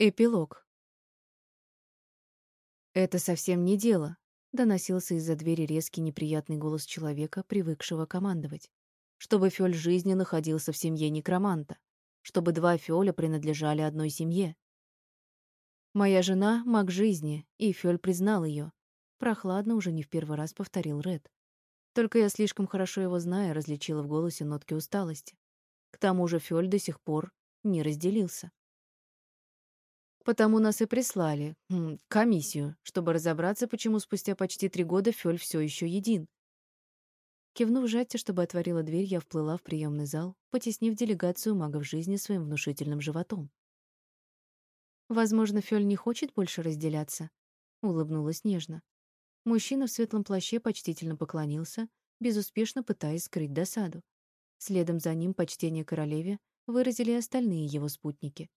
Эпилог. «Это совсем не дело», — доносился из-за двери резкий неприятный голос человека, привыкшего командовать. «Чтобы Фёль жизни находился в семье некроманта. Чтобы два Фёля принадлежали одной семье. Моя жена — маг жизни, и Фёль признал её. Прохладно уже не в первый раз повторил Ред. Только я слишком хорошо его зная, различила в голосе нотки усталости. К тому же Фёль до сих пор не разделился. Потому нас и прислали комиссию, чтобы разобраться, почему спустя почти три года Фёль все еще един. Кивнув Жатте, чтобы отворила дверь, я вплыла в приемный зал, потеснив делегацию магов жизни своим внушительным животом. «Возможно, Фёль не хочет больше разделяться», — улыбнулась нежно. Мужчина в светлом плаще почтительно поклонился, безуспешно пытаясь скрыть досаду. Следом за ним почтение королеве выразили остальные его спутники.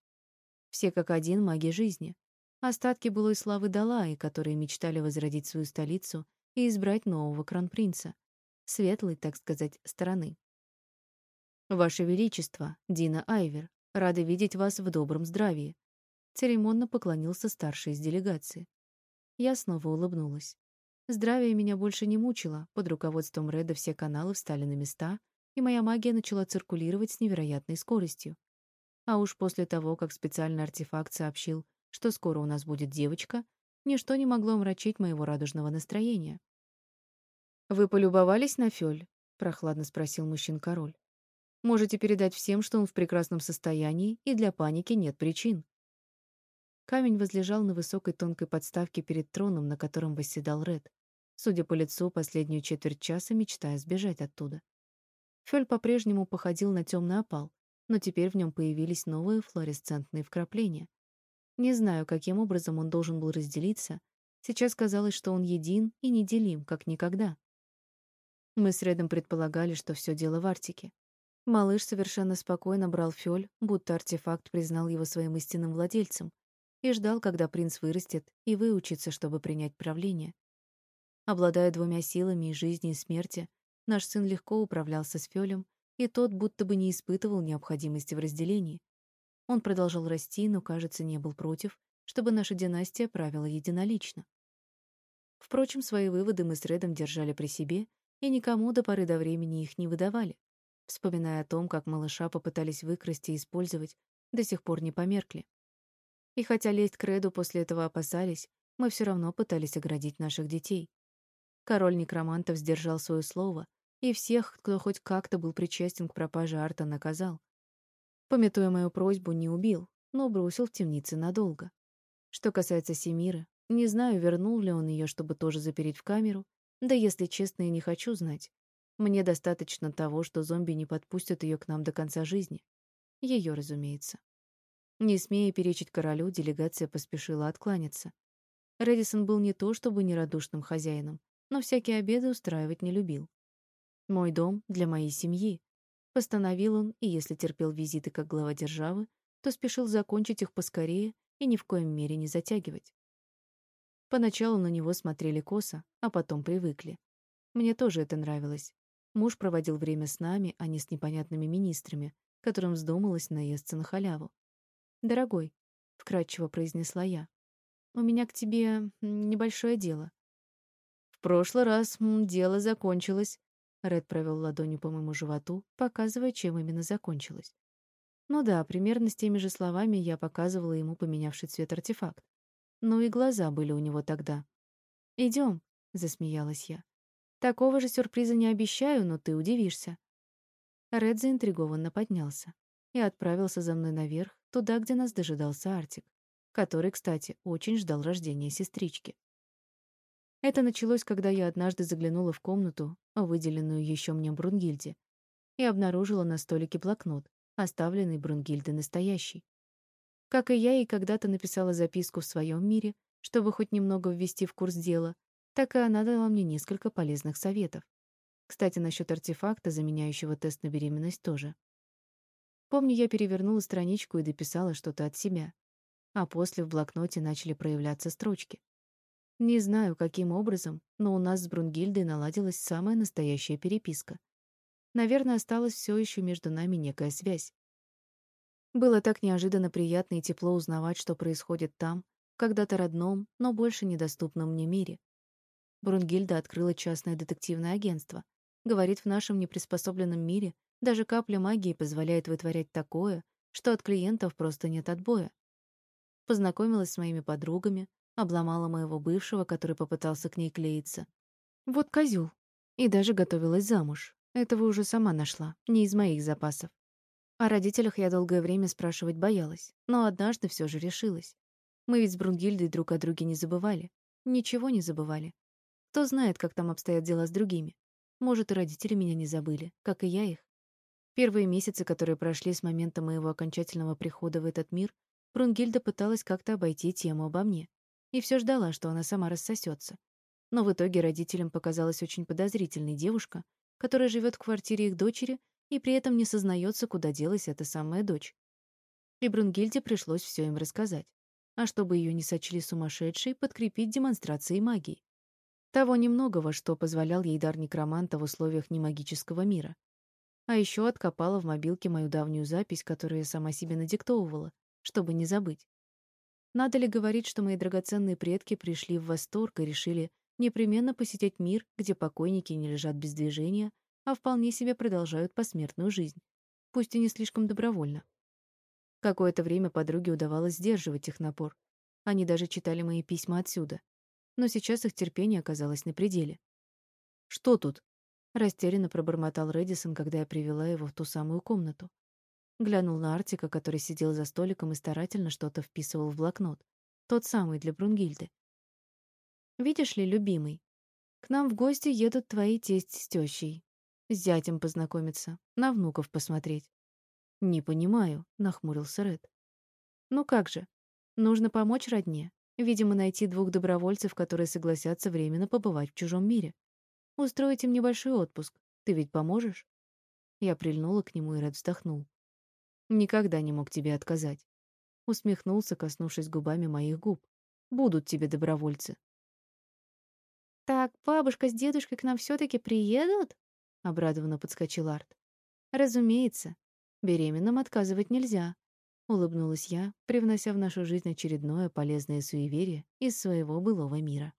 Все как один маги жизни. Остатки былой славы Далаи, которые мечтали возродить свою столицу и избрать нового кронпринца. Светлой, так сказать, стороны. «Ваше Величество, Дина Айвер, рады видеть вас в добром здравии», церемонно поклонился старший из делегации. Я снова улыбнулась. Здравие меня больше не мучило, под руководством Реда все каналы встали на места, и моя магия начала циркулировать с невероятной скоростью. А уж после того, как специальный артефакт сообщил, что скоро у нас будет девочка, ничто не могло омрачить моего радужного настроения. «Вы полюбовались на Фёль?» — прохладно спросил мужчин-король. «Можете передать всем, что он в прекрасном состоянии, и для паники нет причин». Камень возлежал на высокой тонкой подставке перед троном, на котором восседал Ред, судя по лицу, последнюю четверть часа мечтая сбежать оттуда. Фёль по-прежнему походил на темный опал, но теперь в нем появились новые флуоресцентные вкрапления. Не знаю, каким образом он должен был разделиться. Сейчас казалось, что он един и неделим, как никогда. Мы с Редом предполагали, что все дело в Артике. Малыш совершенно спокойно брал фёль, будто артефакт признал его своим истинным владельцем, и ждал, когда принц вырастет и выучится, чтобы принять правление. Обладая двумя силами и жизни, и смерти, наш сын легко управлялся с Фёлем и тот будто бы не испытывал необходимости в разделении. Он продолжал расти, но, кажется, не был против, чтобы наша династия правила единолично. Впрочем, свои выводы мы с Редом держали при себе и никому до поры до времени их не выдавали, вспоминая о том, как малыша попытались выкрасть и использовать, до сих пор не померкли. И хотя лезть к Реду после этого опасались, мы все равно пытались оградить наших детей. Король некромантов сдержал свое слово и всех, кто хоть как-то был причастен к пропаже Арта, наказал. Пометуя мою просьбу, не убил, но бросил в темнице надолго. Что касается Семиры, не знаю, вернул ли он ее, чтобы тоже запереть в камеру, да, если честно, я не хочу знать. Мне достаточно того, что зомби не подпустят ее к нам до конца жизни. Ее, разумеется. Не смея перечить королю, делегация поспешила откланяться. Редисон был не то чтобы нерадушным хозяином, но всякие обеды устраивать не любил. Мой дом для моей семьи. Постановил он, и если терпел визиты как глава державы, то спешил закончить их поскорее и ни в коем мере не затягивать. Поначалу на него смотрели косо, а потом привыкли. Мне тоже это нравилось. Муж проводил время с нами, а не с непонятными министрами, которым вздумалось наесться на халяву. «Дорогой», — вкратчиво произнесла я, — «у меня к тебе небольшое дело». «В прошлый раз дело закончилось», Ред провел ладонью по моему животу, показывая, чем именно закончилось. Ну да, примерно с теми же словами я показывала ему поменявший цвет артефакт. Ну и глаза были у него тогда. Идем, засмеялась я. Такого же сюрприза не обещаю, но ты удивишься. Ред заинтригованно поднялся и отправился за мной наверх, туда, где нас дожидался Артик, который, кстати, очень ждал рождения сестрички. Это началось, когда я однажды заглянула в комнату, выделенную еще мне Брунгильде, и обнаружила на столике блокнот, оставленный Брунгильдой настоящий. Как и я и когда-то написала записку в своем мире, чтобы хоть немного ввести в курс дела, так и она дала мне несколько полезных советов. Кстати, насчет артефакта, заменяющего тест на беременность, тоже. Помню, я перевернула страничку и дописала что-то от себя. А после в блокноте начали проявляться строчки. Не знаю, каким образом, но у нас с Брунгильдой наладилась самая настоящая переписка. Наверное, осталась все еще между нами некая связь. Было так неожиданно приятно и тепло узнавать, что происходит там, когда-то родном, но больше недоступном мне мире. Брунгильда открыла частное детективное агентство. Говорит, в нашем неприспособленном мире даже капля магии позволяет вытворять такое, что от клиентов просто нет отбоя. Познакомилась с моими подругами, обломала моего бывшего, который попытался к ней клеиться. Вот козёл. И даже готовилась замуж. Этого уже сама нашла, не из моих запасов. О родителях я долгое время спрашивать боялась, но однажды все же решилась. Мы ведь с Брунгильдой друг о друге не забывали. Ничего не забывали. Кто знает, как там обстоят дела с другими. Может, и родители меня не забыли, как и я их. Первые месяцы, которые прошли с момента моего окончательного прихода в этот мир, Брунгильда пыталась как-то обойти тему обо мне. И все ждала, что она сама рассосется. Но в итоге родителям показалась очень подозрительной девушка, которая живет в квартире их дочери и при этом не сознается, куда делась эта самая дочь. И Брунгильде пришлось все им рассказать. А чтобы ее не сочли сумасшедшей, подкрепить демонстрацией магии. Того немногого, что позволял ей дар некроманта в условиях немагического мира. А еще откопала в мобилке мою давнюю запись, которую я сама себе надиктовывала, чтобы не забыть. Надо ли говорить, что мои драгоценные предки пришли в восторг и решили непременно посетить мир, где покойники не лежат без движения, а вполне себе продолжают посмертную жизнь, пусть и не слишком добровольно. Какое-то время подруге удавалось сдерживать их напор. Они даже читали мои письма отсюда. Но сейчас их терпение оказалось на пределе. «Что тут?» Растерянно пробормотал Редисон, когда я привела его в ту самую комнату. Глянул на Артика, который сидел за столиком и старательно что-то вписывал в блокнот. Тот самый для Брунгильды. «Видишь ли, любимый, к нам в гости едут твои тесть с тещей. С зятем познакомиться, на внуков посмотреть». «Не понимаю», — нахмурился Ред. «Ну как же? Нужно помочь родне. Видимо, найти двух добровольцев, которые согласятся временно побывать в чужом мире. Устроить им небольшой отпуск. Ты ведь поможешь?» Я прильнула к нему, и Ред вздохнул. «Никогда не мог тебе отказать». Усмехнулся, коснувшись губами моих губ. «Будут тебе добровольцы». «Так бабушка с дедушкой к нам все таки приедут?» — обрадованно подскочил Арт. «Разумеется. Беременным отказывать нельзя», — улыбнулась я, привнося в нашу жизнь очередное полезное суеверие из своего былого мира.